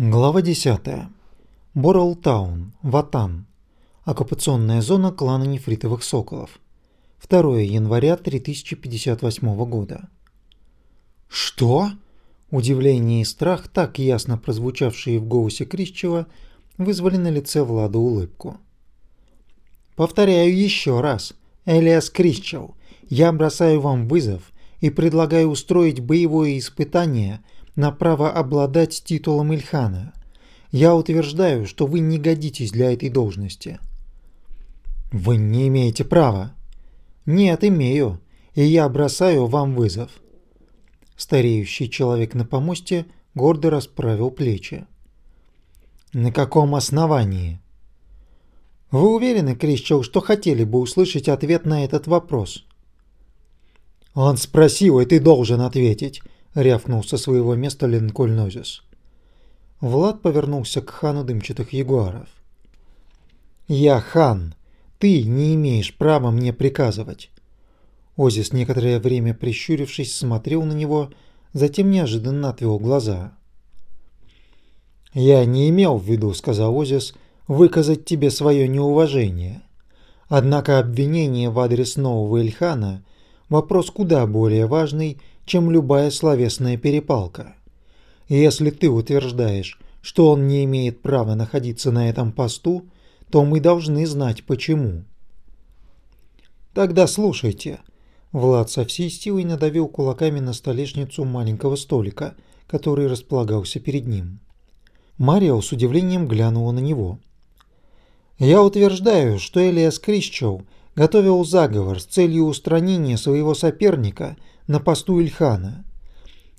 Глава 10. Боролтаун, Ватан. Оккупационная зона клана нефритовых соколов. 2 января 3058 года. «Что?» Удивление и страх, так ясно прозвучавшие в голосе Крищева, вызвали на лице Влада улыбку. «Повторяю еще раз, Элиас Крищев, я бросаю вам вызов и предлагаю устроить боевое испытание – на право обладать титулом Ильхана. Я утверждаю, что вы не годитесь для этой должности. Вы не имеете права. Нет, имею, и я бросаю вам вызов. Стареющий человек на помосте гордо расправил плечи. На каком основании? Вы уверены, Крищел, что хотели бы услышать ответ на этот вопрос? Он спросил, и ты должен ответить рявкнул со своего места Линкольн Нозис. Влад повернулся к хану дымчатых ягуаров. «Я хан. Ты не имеешь права мне приказывать». Озис некоторое время прищурившись смотрел на него, затем неожиданно отвел глаза. «Я не имел в виду, — сказал Озис, — выказать тебе свое неуважение. Однако обвинение в адрес нового Ильхана — вопрос куда более важный, чем любая словесная перепалка. Если ты утверждаешь, что он не имеет права находиться на этом посту, то мы должны знать почему. Тогда слушайте. Влад со всей силой надавил кулаками на столешницу маленького столика, который располагался перед ним. Марио с удивлением глянула на него. Я утверждаю, что Элиас Крищоу готовил заговор с целью устранения своего соперника на посту Ильхана.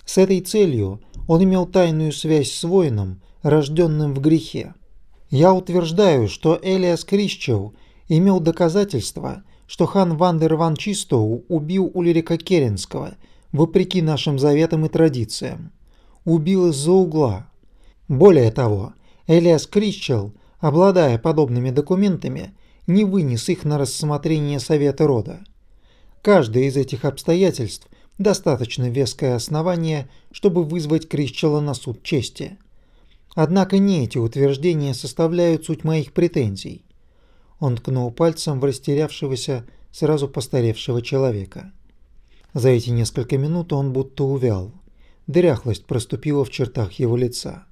С этой целью он имел тайную связь с воином, рожденным в грехе. Я утверждаю, что Элиас Крищев имел доказательства, что хан Вандер Ван Чистоу убил Ульрика Керенского, вопреки нашим заветам и традициям. Убил из-за угла. Более того, Элиас Крищел, обладая подобными документами, не вынес их на рассмотрение Совета рода. Каждое из этих обстоятельств достаточно веское основание, чтобы вызвать Крищела на суд чести. Однако не эти утверждения составляют суть моих претензий. Он ткнул пальцем в растерявшегося, сразу постаревшего человека. За эти несколько минут он будто увял. Дряхлость проступила в чертах его лица.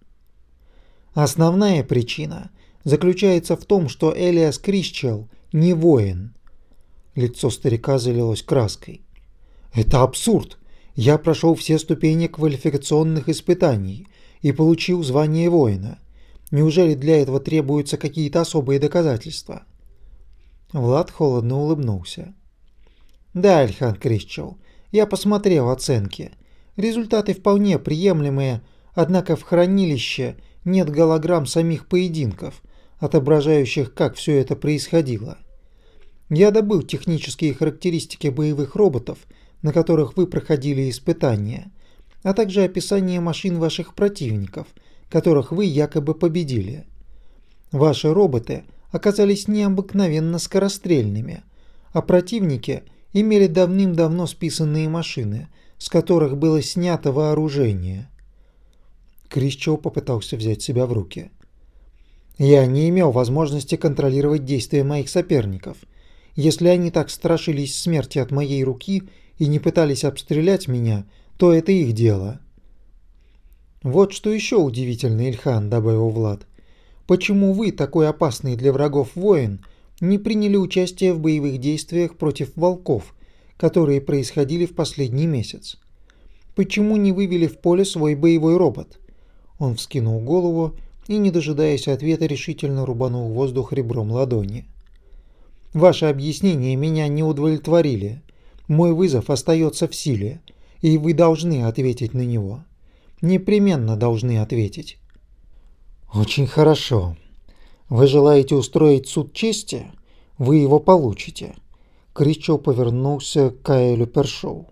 Основная причина заключается в том, что Элиас Крищел не воин. Лицо старика залилось краской. Это абсурд. Я прошел все ступени квалификационных испытаний и получил звание воина. Неужели для этого требуются какие-то особые доказательства? Влад холодно улыбнулся. Да, Альхан Крищел, я посмотрел оценки. Результаты вполне приемлемые, однако в хранилище нет голограмм самих поединков, отображающих, как все это происходило. Я добыл технические характеристики боевых роботов на которых вы проходили испытания, а также описание машин ваших противников, которых вы якобы победили. Ваши роботы оказались необыкновенно скорострельными, а противники имели давным-давно списанные машины, с которых было снято вооружение. Крищоу попытался взять себя в руки. Я не имел возможности контролировать действия моих соперников. Если они так страшились смерти от моей руки и не пытались обстрелять меня, то это их дело. Вот что еще удивительно, Ильхан, добавил Влад. Почему вы, такой опасный для врагов воин, не приняли участие в боевых действиях против волков, которые происходили в последний месяц? Почему не вывели в поле свой боевой робот? Он вскинул голову и, не дожидаясь ответа, решительно рубанул воздух ребром ладони. Ваши объяснения меня не удовлетворили. Мой вызов остается в силе, и вы должны ответить на него. Непременно должны ответить. Очень хорошо. Вы желаете устроить суд чести? Вы его получите. Кричо повернулся к Каэлю Першоу.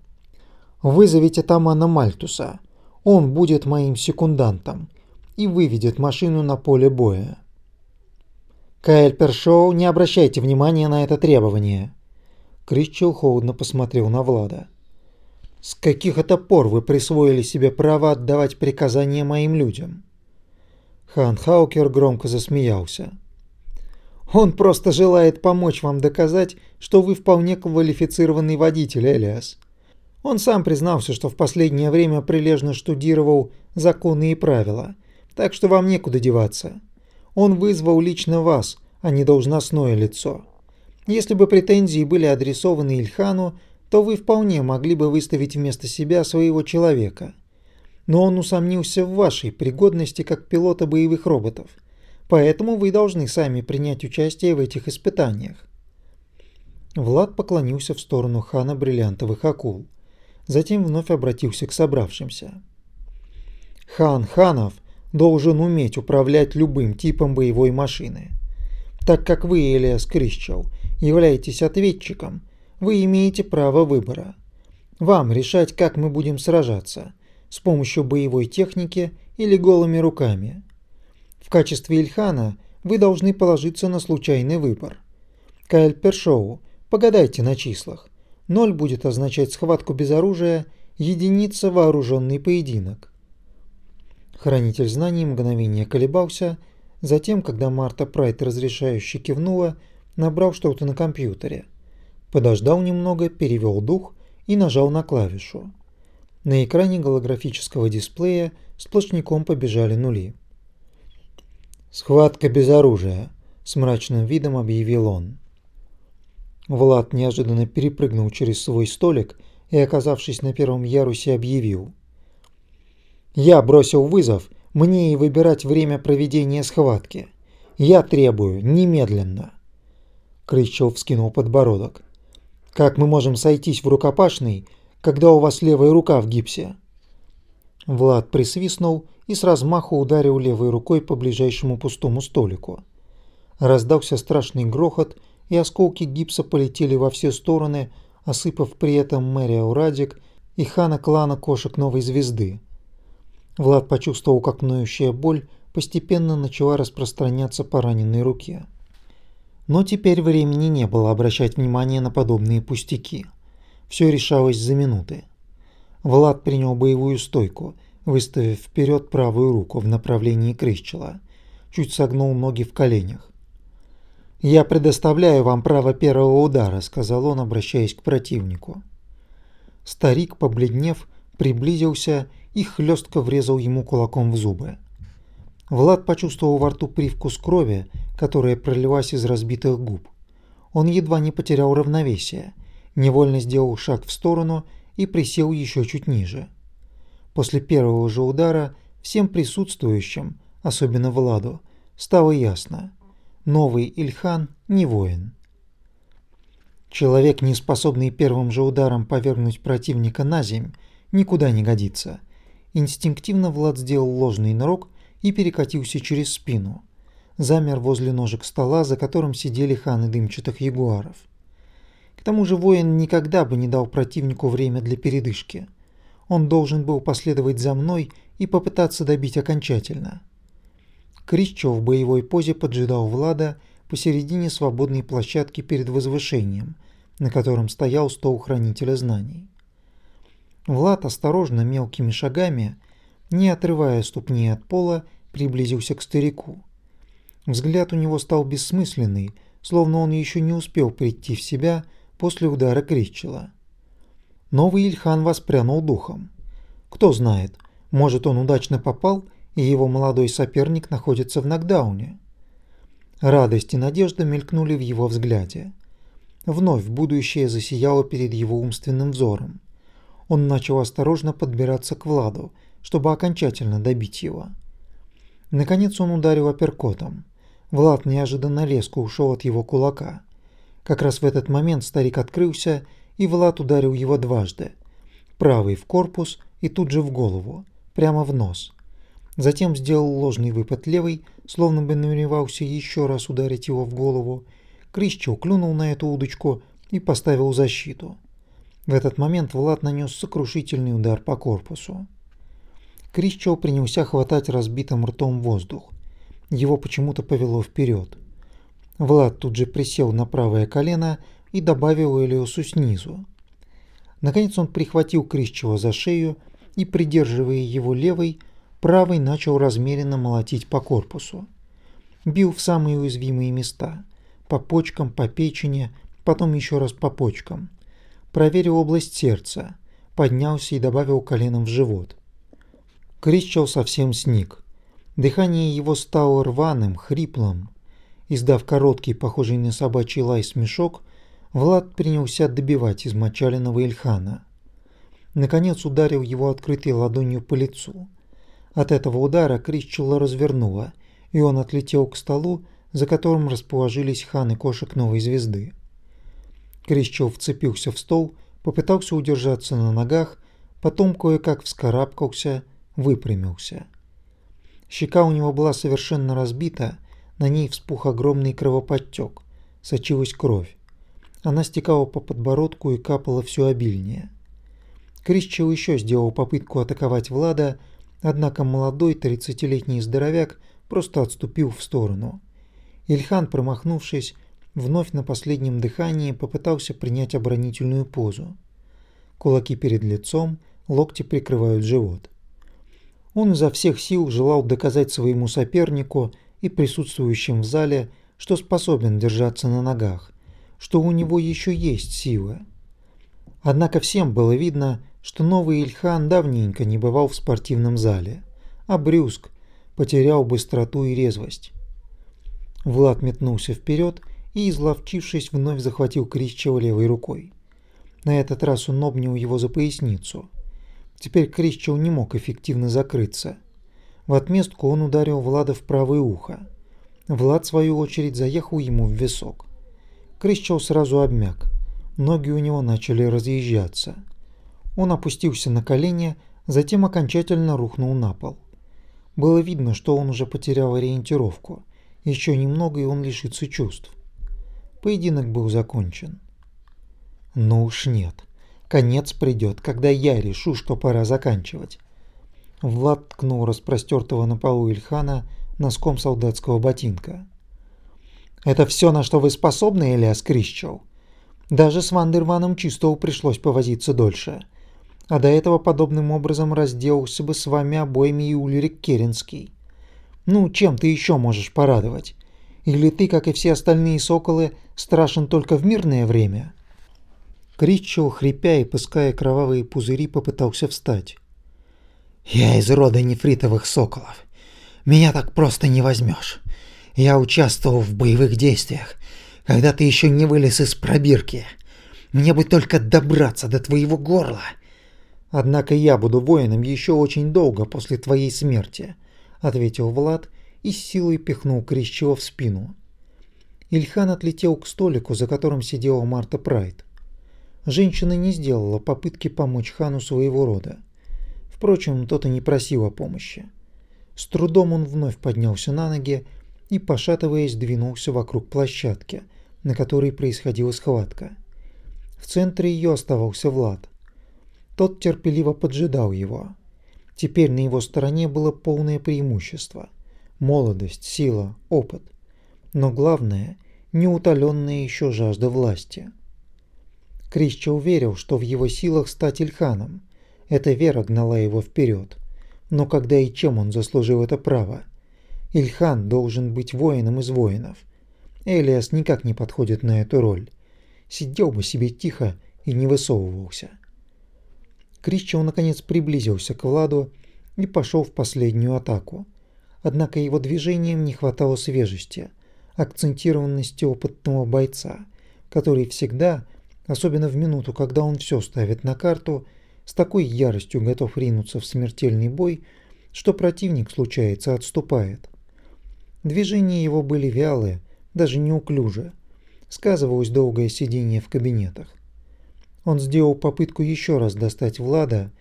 Вызовите Тамана Мальтуса. Он будет моим секундантом и выведет машину на поле боя. Каэль Першоу, не обращайте внимания на это требование. Кричел холодно посмотрел на Влада. «С каких это пор вы присвоили себе право отдавать приказания моим людям?» Хан Хаукер громко засмеялся. Он просто желает помочь вам доказать, что вы вполне квалифицированный водитель, Элиас. Он сам признался, что в последнее время прилежно штудировал законы и правила, так что вам некуда деваться. Он вызвал лично вас, а не должностное лицо. Если бы претензии были адресованы Ильхану, то вы вполне могли бы выставить вместо себя своего человека. Но он усомнился в вашей пригодности как пилота боевых роботов, поэтому вы должны сами принять участие в этих испытаниях. Влад поклонился в сторону хана бриллиантовых акул затем вновь обратился к собравшимся. Хан Ханов должен уметь управлять любым типом боевой машины. Так как вы, Элиас Крищел, являетесь ответчиком, вы имеете право выбора. Вам решать, как мы будем сражаться, с помощью боевой техники или голыми руками. В качестве Ильхана вы должны положиться на случайный выбор. Кайл Першоу, погадайте на числах. Ноль будет означать схватку без оружия, единица – вооруженный поединок. Хранитель знаний мгновение колебался, затем, когда Марта Прайт разрешающе кивнула, набрал что-то на компьютере. Подождал немного, перевел дух и нажал на клавишу. На экране голографического дисплея сплошняком побежали нули. «Схватка без оружия», – с мрачным видом объявил он. Влад неожиданно перепрыгнул через свой столик и, оказавшись на первом ярусе, объявил. «Я бросил вызов, мне и выбирать время проведения схватки. Я требую, немедленно!» Крычев вскинул подбородок. «Как мы можем сойтись в рукопашной, когда у вас левая рука в гипсе?» Влад присвистнул и с размаху ударил левой рукой по ближайшему пустому столику. Раздался страшный грохот, и осколки гипса полетели во все стороны, осыпав при этом Мэри Аурадик и хана клана кошек Новой Звезды. Влад почувствовал, как ноющая боль постепенно начала распространяться по раненой руке. Но теперь времени не было обращать внимание на подобные пустяки. Все решалось за минуты. Влад принял боевую стойку, выставив вперед правую руку в направлении Крыщела, чуть согнул ноги в коленях. «Я предоставляю вам право первого удара», — сказал он, обращаясь к противнику. Старик, побледнев, приблизился и хлестко врезал ему кулаком в зубы. Влад почувствовал во рту привкус крови, которая пролилась из разбитых губ. Он едва не потерял равновесие, невольно сделал шаг в сторону и присел еще чуть ниже. После первого же удара всем присутствующим, особенно Владу, стало ясно – новый Ильхан не воин. Человек, не способный первым же ударом повергнуть противника на земь, никуда не годится. Инстинктивно Влад сделал ложный нырок и перекатился через спину. Замер возле ножек стола, за которым сидели ханы дымчатых ягуаров. К тому же воин никогда бы не дал противнику время для передышки. Он должен был последовать за мной и попытаться добить окончательно. Кричо в боевой позе поджидал Влада посередине свободной площадки перед возвышением, на котором стоял стол хранителя знаний. Влад осторожно мелкими шагами, не отрывая ступни от пола, приблизился к старику. Взгляд у него стал бессмысленный, словно он еще не успел прийти в себя после удара Кричела. Новый Ильхан воспрянул духом. Кто знает, может он удачно попал и его молодой соперник находится в нокдауне. Радость и надежда мелькнули в его взгляде. Вновь будущее засияло перед его умственным взором. Он начал осторожно подбираться к Владу, чтобы окончательно добить его. Наконец он ударил апперкотом. Влад неожиданно резко ушел от его кулака. Как раз в этот момент старик открылся, и Влад ударил его дважды. Правый в корпус и тут же в голову, прямо в нос. Затем сделал ложный выпад левой, словно бы намеревался еще раз ударить его в голову. Крищев клюнул на эту удочку и поставил защиту. В этот момент Влад нанес сокрушительный удар по корпусу. Крищев принялся хватать разбитым ртом воздух. Его почему-то повело вперед. Влад тут же присел на правое колено и добавил Элиосу снизу. Наконец он прихватил Крищева за шею и, придерживая его левой, правой начал размеренно молотить по корпусу. Бил в самые уязвимые места – по почкам, по печени, потом еще раз по почкам. Проверил область сердца, поднялся и добавил коленом в живот. Кричал совсем сник. Дыхание его стало рваным, хриплым. Издав короткий, похожий на собачий лай смешок, Влад принялся добивать измочаленного Ильхана. Наконец ударил его открытой ладонью по лицу. От этого удара Крищела развернула, и он отлетел к столу, за которым расположились хан и кошек новой звезды. Крищел вцепился в стол, попытался удержаться на ногах, потом кое-как вскарабкался, выпрямился. Щека у него была совершенно разбита, на ней вспух огромный кровоподтек, сочилась кровь. Она стекала по подбородку и капала все обильнее. Крищел еще сделал попытку атаковать Влада, однако молодой тридцатилетний здоровяк просто отступил в сторону. Ильхан, промахнувшись, вновь на последнем дыхании попытался принять оборонительную позу. Кулаки перед лицом, локти прикрывают живот. Он изо всех сил желал доказать своему сопернику и присутствующим в зале, что способен держаться на ногах, что у него еще есть сила. Однако всем было видно, что новый Ильхан давненько не бывал в спортивном зале, а Брюск потерял быстроту и резвость. Влад метнулся вперед и, изловчившись, вновь захватил Крищева левой рукой. На этот раз он обнял его за поясницу. Теперь Крищев не мог эффективно закрыться. В отместку он ударил Влада в правое ухо. Влад, в свою очередь, заехал ему в висок. Крищев сразу обмяк. Ноги у него начали разъезжаться. Он опустился на колени, затем окончательно рухнул на пол. Было видно, что он уже потерял ориентировку. Еще немного, и он лишится чувств. Поединок был закончен. Ну уж нет. Конец придет, когда я решу, что пора заканчивать. Влад ткнул распростертого на полу Ильхана носком солдатского ботинка. «Это все, на что вы способны, Элиас Крищел? Даже с Вандерваном Чистову пришлось повозиться дольше а до этого подобным образом разделался бы с вами обоими и Ульрик Керенский. Ну, чем ты еще можешь порадовать? Или ты, как и все остальные соколы, страшен только в мирное время?» Кричел, хрипя и пуская кровавые пузыри, попытался встать. «Я из рода нефритовых соколов. Меня так просто не возьмешь. Я участвовал в боевых действиях, когда ты еще не вылез из пробирки. Мне бы только добраться до твоего горла Однако я буду воином еще очень долго после твоей смерти, ответил Влад и с силой пихнул Крещева в спину. Ильхан отлетел к столику, за которым сидела Марта Прайд. Женщина не сделала попытки помочь хану своего рода. Впрочем, тот и не просил о помощи. С трудом он вновь поднялся на ноги и, пошатываясь, двинулся вокруг площадки, на которой происходила схватка. В центре ее оставался Влад. Тот терпеливо поджидал его. Теперь на его стороне было полное преимущество. Молодость, сила, опыт. Но главное – неутоленная еще жажда власти. Крища уверил, что в его силах стать Ильханом. Эта вера гнала его вперед. Но когда и чем он заслужил это право? Ильхан должен быть воином из воинов. Элиас никак не подходит на эту роль. Сидел бы себе тихо и не высовывался. Крищев наконец приблизился к Владу и пошел в последнюю атаку. Однако его движением не хватало свежести, акцентированности опытного бойца, который всегда, особенно в минуту, когда он все ставит на карту, с такой яростью готов ринуться в смертельный бой, что противник, случается, отступает. Движения его были вялые, даже неуклюжие. Сказывалось долгое сидение в кабинетах. Он сделал попытку еще раз достать Влада,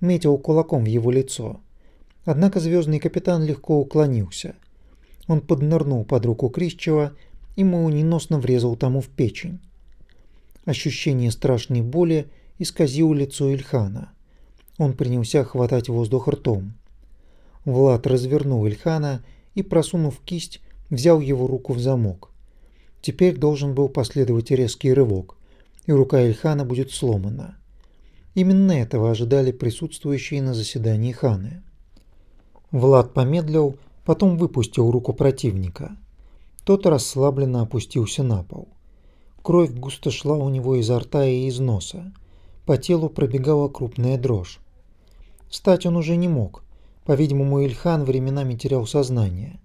метил кулаком в его лицо. Однако звездный капитан легко уклонился. Он поднырнул под руку Крищева и молниеносно врезал тому в печень. Ощущение страшной боли исказило лицо Ильхана. Он принялся хватать воздух ртом. Влад развернул Ильхана и, просунув кисть, взял его руку в замок. Теперь должен был последовать резкий рывок и рука Ильхана будет сломана. Именно этого ожидали присутствующие на заседании ханы. Влад помедлил, потом выпустил руку противника. Тот расслабленно опустился на пол. Кровь густо шла у него изо рта и из носа. По телу пробегала крупная дрожь. Встать он уже не мог. По-видимому, Ильхан временами терял сознание.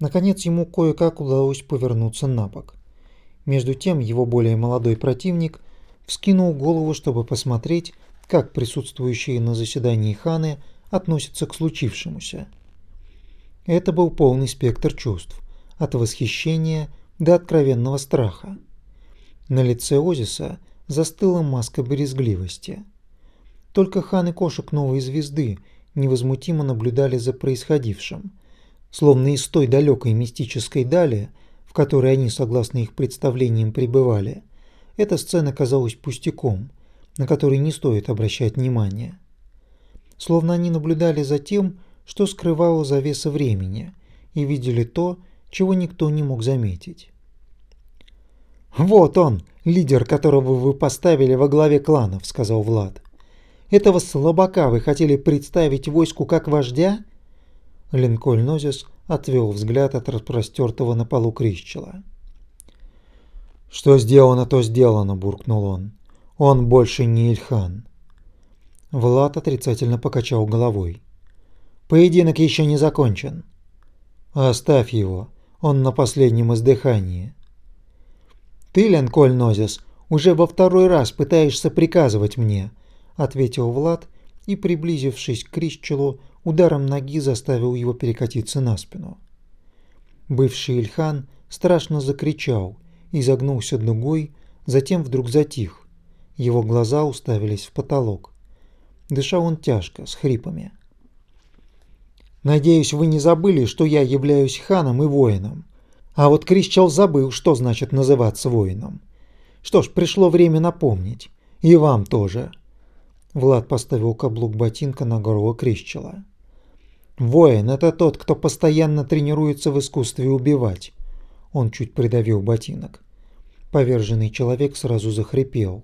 Наконец ему кое-как удалось повернуться на бок. Между тем его более молодой противник вскинул голову, чтобы посмотреть, как присутствующие на заседании ханы относятся к случившемуся. Это был полный спектр чувств, от восхищения до откровенного страха. На лице Озиса застыла маска березгливости. Только хан и кошек новой звезды невозмутимо наблюдали за происходившим, словно из той далекой мистической дали, в которой они, согласно их представлениям, пребывали, эта сцена казалась пустяком, на который не стоит обращать внимания. Словно они наблюдали за тем, что скрывало завеса времени, и видели то, чего никто не мог заметить. «Вот он, лидер, которого вы поставили во главе кланов», — сказал Влад. «Этого слабака вы хотели представить войску как вождя?» Линкольн Нозис отвел взгляд от распростертого на полу Крищела. «Что сделано, то сделано», — буркнул он. «Он больше не Ильхан». Влад отрицательно покачал головой. «Поединок еще не закончен». «Оставь его, он на последнем издыхании». «Ты, Ленколь Нозис, уже во второй раз пытаешься приказывать мне», — ответил Влад и, приблизившись к Крищелу, ударом ноги заставил его перекатиться на спину. Бывший Ильхан страшно закричал и загнулся дугой, затем вдруг затих. Его глаза уставились в потолок. Дышал он тяжко, с хрипами. «Надеюсь, вы не забыли, что я являюсь ханом и воином. А вот Крищел забыл, что значит называться воином. Что ж, пришло время напомнить. И вам тоже». Влад поставил каблук ботинка на горло Крищела. «Воин – это тот, кто постоянно тренируется в искусстве убивать». Он чуть придавил ботинок. Поверженный человек сразу захрипел.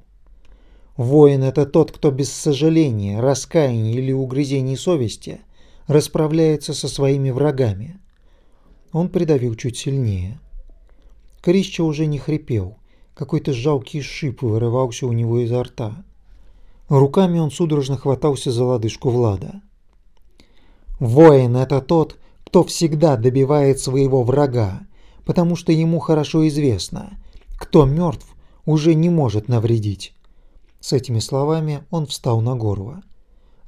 Воин – это тот, кто без сожаления, раскаяния или угрызений совести расправляется со своими врагами. Он придавил чуть сильнее. Крища уже не хрипел. Какой-то жалкий шип вырывался у него изо рта. Руками он судорожно хватался за лодыжку Влада. Воин – это тот, кто всегда добивает своего врага, потому что ему хорошо известно, кто мертв, уже не может навредить. С этими словами он встал на горло.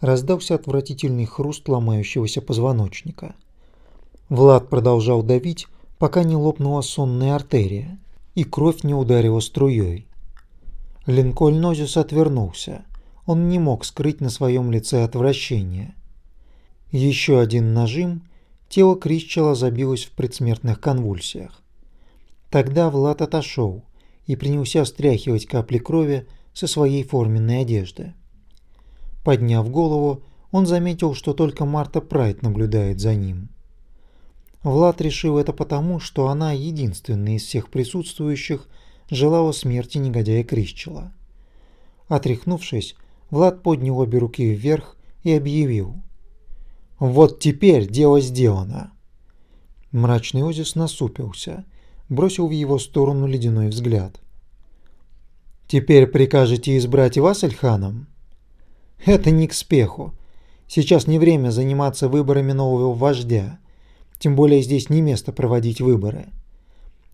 Раздался отвратительный хруст ломающегося позвоночника. Влад продолжал давить, пока не лопнула сонная артерия, и кровь не ударила струей. Линкольн Нозис отвернулся. Он не мог скрыть на своем лице отвращение. Еще один нажим, тело Крищела забилось в предсмертных конвульсиях. Тогда Влад отошел и принялся стряхивать капли крови со своей форменной одежды. Подняв голову, он заметил, что только Марта Прайд наблюдает за ним. Влад решил это потому, что она единственная из всех присутствующих желала смерти негодяя Крищела. Отряхнувшись, Влад поднял обе руки вверх и объявил. «Вот теперь дело сделано!» Мрачный Озис насупился, бросил в его сторону ледяной взгляд. Теперь прикажете избрать вас Эльханом? Это не к спеху. Сейчас не время заниматься выборами нового вождя. Тем более здесь не место проводить выборы.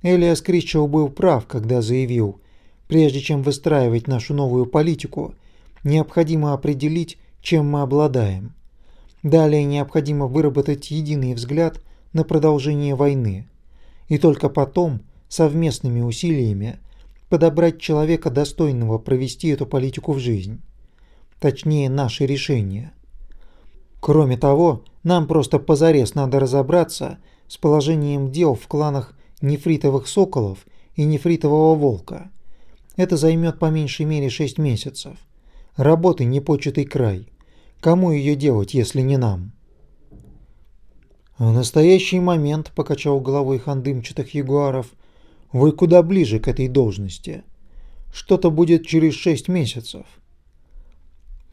Элиас Кричел был прав, когда заявил, прежде чем выстраивать нашу новую политику, необходимо определить, чем мы обладаем. Далее необходимо выработать единый взгляд на продолжение войны. И только потом, совместными усилиями, подобрать человека, достойного провести эту политику в жизнь. Точнее, наши решения. Кроме того, нам просто позарез надо разобраться с положением дел в кланах нефритовых соколов и нефритового волка. Это займет по меньшей мере 6 месяцев. Работы непочатый край. Кому ее делать, если не нам? В настоящий момент, покачал головой хан дымчатых ягуаров, вы куда ближе к этой должности. Что-то будет через шесть месяцев.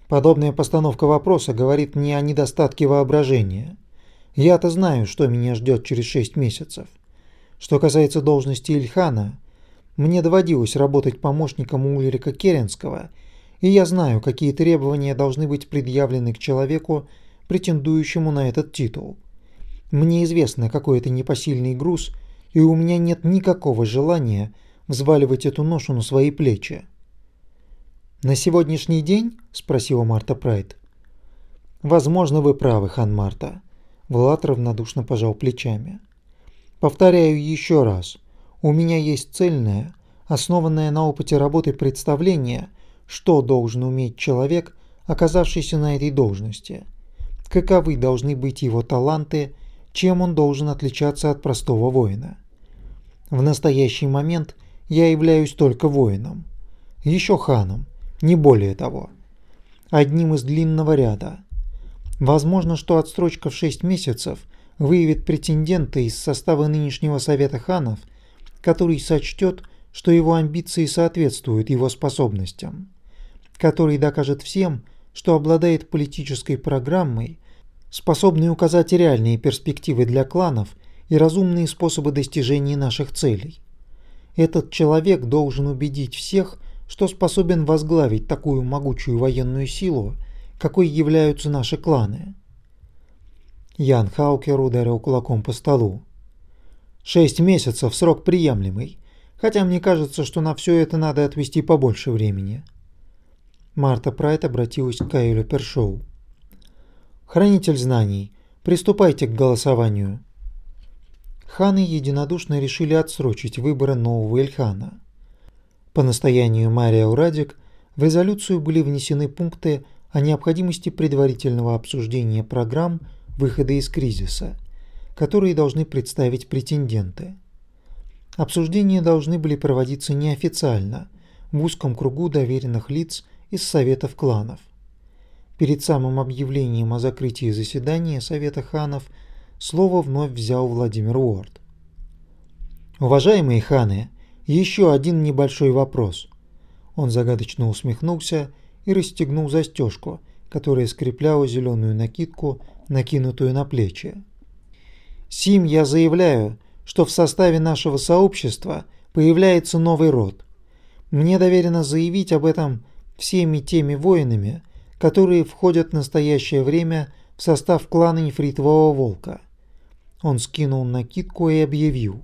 Подобная постановка вопроса говорит мне о недостатке воображения. Я-то знаю, что меня ждет через шесть месяцев. Что касается должности Ильхана, мне доводилось работать помощником Ульрика Керенского, и я знаю, какие требования должны быть предъявлены к человеку, претендующему на этот титул. Мне известно, какой это непосильный груз, и у меня нет никакого желания взваливать эту ношу на свои плечи. «На сегодняшний день?» – спросила Марта Прайд. «Возможно, вы правы, хан Марта». Влад равнодушно пожал плечами. «Повторяю еще раз. У меня есть цельное, основанное на опыте работы представление, что должен уметь человек, оказавшийся на этой должности. Каковы должны быть его таланты, чем он должен отличаться от простого воина. В настоящий момент я являюсь только воином. Еще ханом, не более того. Одним из длинного ряда. Возможно, что отстрочка в 6 месяцев выявит претендента из состава нынешнего Совета ханов, который сочтет, что его амбиции соответствуют его способностям, который докажет всем, что обладает политической программой, способной указать реальные перспективы для кланов и разумные способы достижения наших целей. Этот человек должен убедить всех, что способен возглавить такую могучую военную силу, какой являются наши кланы. Ян Хаукер ударил кулаком по столу. Шесть месяцев срок приемлемый, хотя мне кажется, что на все это надо отвести побольше времени. Марта Прайт обратилась к Кайлю Першоу. Хранитель знаний, приступайте к голосованию. Ханы единодушно решили отсрочить выборы нового Эльхана. По настоянию Мария Урадик в резолюцию были внесены пункты о необходимости предварительного обсуждения программ выхода из кризиса, которые должны представить претенденты. Обсуждения должны были проводиться неофициально, в узком кругу доверенных лиц из советов кланов. Перед самым объявлением о закрытии заседания Совета ханов слово вновь взял Владимир Уорд. Уважаемые ханы, еще один небольшой вопрос. Он загадочно усмехнулся и расстегнул застежку, которая скрепляла зеленую накидку, накинутую на плечи. Сим я заявляю, что в составе нашего сообщества появляется новый род. Мне доверено заявить об этом всеми теми воинами, которые входят в настоящее время в состав клана Нефритового Волка. Он скинул накидку и объявил.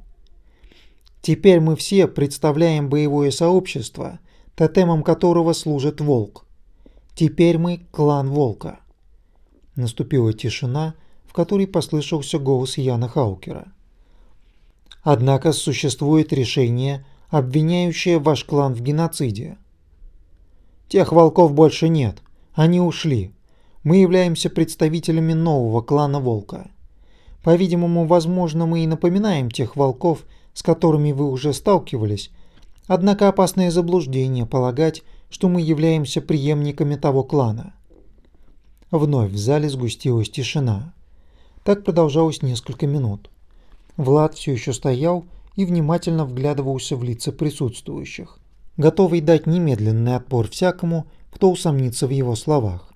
Теперь мы все представляем боевое сообщество, тотемом которого служит волк. Теперь мы клан волка. Наступила тишина, в которой послышался голос Яна Хаукера. Однако существует решение, обвиняющее ваш клан в геноциде. Тех волков больше нет, они ушли. Мы являемся представителями нового клана Волка. По-видимому, возможно, мы и напоминаем тех волков, с которыми вы уже сталкивались, однако опасное заблуждение полагать, что мы являемся преемниками того клана. Вновь в зале сгустилась тишина. Так продолжалось несколько минут. Влад все еще стоял и внимательно вглядывался в лица присутствующих, готовый дать немедленный отпор всякому, кто усомнится в его словах.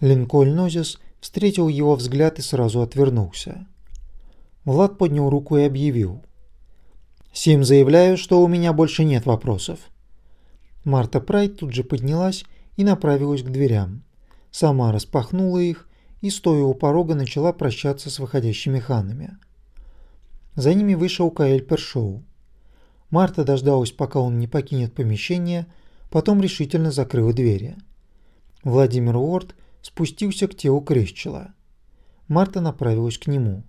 Линкольн Нозис встретил его взгляд и сразу отвернулся. Влад поднял руку и объявил. Сим заявляю, что у меня больше нет вопросов. Марта Прайд тут же поднялась и направилась к дверям. Сама распахнула их и, стоя у порога, начала прощаться с выходящими ханами. За ними вышел Каэль Першоу. Марта дождалась, пока он не покинет помещение, потом решительно закрыла двери. Владимир Уорд спустился к телу Крещела. Марта направилась к нему.